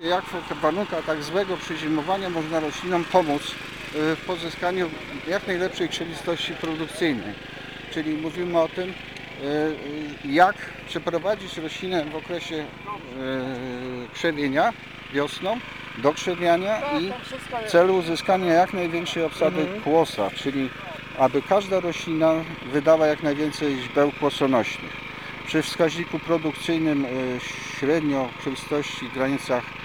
Jak w warunkach tak złego przezimowania można roślinom pomóc y, w pozyskaniu jak najlepszej krzewistości produkcyjnej. Czyli mówimy o tym, y, y, jak przeprowadzić roślinę w okresie krzewienia wiosną do krzewiania i w celu uzyskania jak największej obsady kłosa, czyli aby każda roślina wydała jak najwięcej źbeł kłosonośnych. Przy wskaźniku produkcyjnym średnio krzewistości w granicach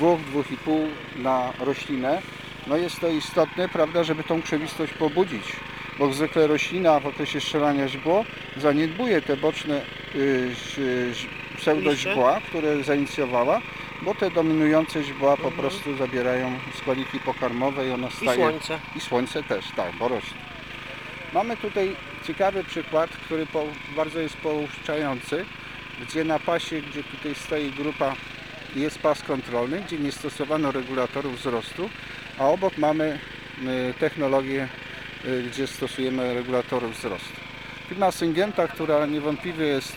2-2,5 na roślinę, no jest to istotne, prawda, żeby tą krzewistość pobudzić, bo zwykle roślina w okresie strzelania źbło zaniedbuje te boczne y, ż- pseudoźbła, które zainicjowała, bo te dominujące źbła po prostu zabierają składniki pokarmowe i ona I staje... słońce. I słońce też, tak, bo rośnie. Mamy tutaj ciekawy przykład, który po, bardzo jest pouczający, gdzie na pasie, gdzie tutaj stoi grupa, jest pas kontrolny, gdzie nie stosowano regulatorów wzrostu, a obok mamy y, technologię, y, gdzie stosujemy regulatorów wzrostu. Firma Syngenta, która niewątpliwie jest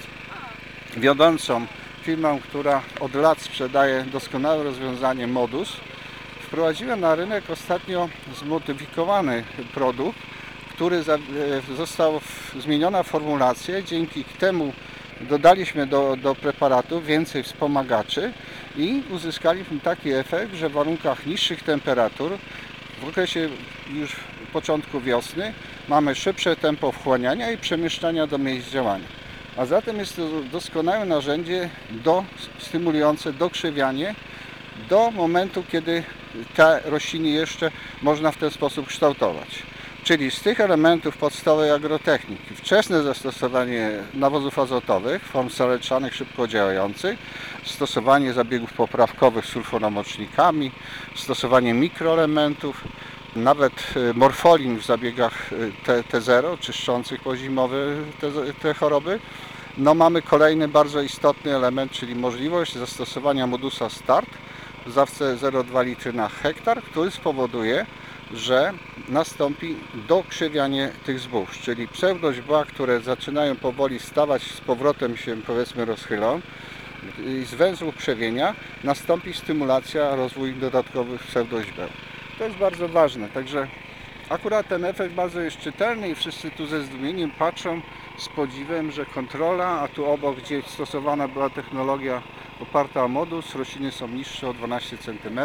wiodącą firmą, która od lat sprzedaje doskonałe rozwiązanie Modus, wprowadziła na rynek ostatnio zmodyfikowany produkt, który e, został zmieniona formulacja. Dzięki temu dodaliśmy do, do preparatu więcej wspomagaczy i uzyskaliśmy taki efekt, że w warunkach niższych temperatur w okresie już początku wiosny mamy szybsze tempo wchłaniania i przemieszczania do miejsc działania. A zatem jest to doskonałe narzędzie do, stymulujące dokrzewianie do momentu, kiedy te rośliny jeszcze można w ten sposób kształtować. Czyli z tych elementów podstawowej agrotechniki, wczesne zastosowanie nawozów azotowych, form saleczanych szybko działających, stosowanie zabiegów poprawkowych sulfonamocznikami, stosowanie mikroelementów, nawet e, morfolin w zabiegach T- T0, czyszczących pozimowe te, te choroby. No mamy kolejny bardzo istotny element, czyli możliwość zastosowania modusa START w zawce 0,2 litry na hektar, który spowoduje, że nastąpi dokrzewianie tych zbóż, czyli pseudoźbła, które zaczynają powoli stawać z powrotem się powiedzmy rozchylą i z węzłów krzewienia nastąpi stymulacja rozwój dodatkowych pseudoźbeł. To jest bardzo ważne, także akurat ten efekt bardzo jest czytelny i wszyscy tu ze zdumieniem patrzą z podziwem, że kontrola, a tu obok, gdzie stosowana była technologia oparta o modus, rośliny są niższe o 12 cm,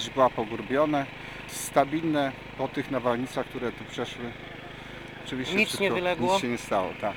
źbła pogrubione, stabilne po tych nawałnicach, które tu przeszły. Oczywiście Nic nie wszystko- wyległo? Nic się nie stało, tak.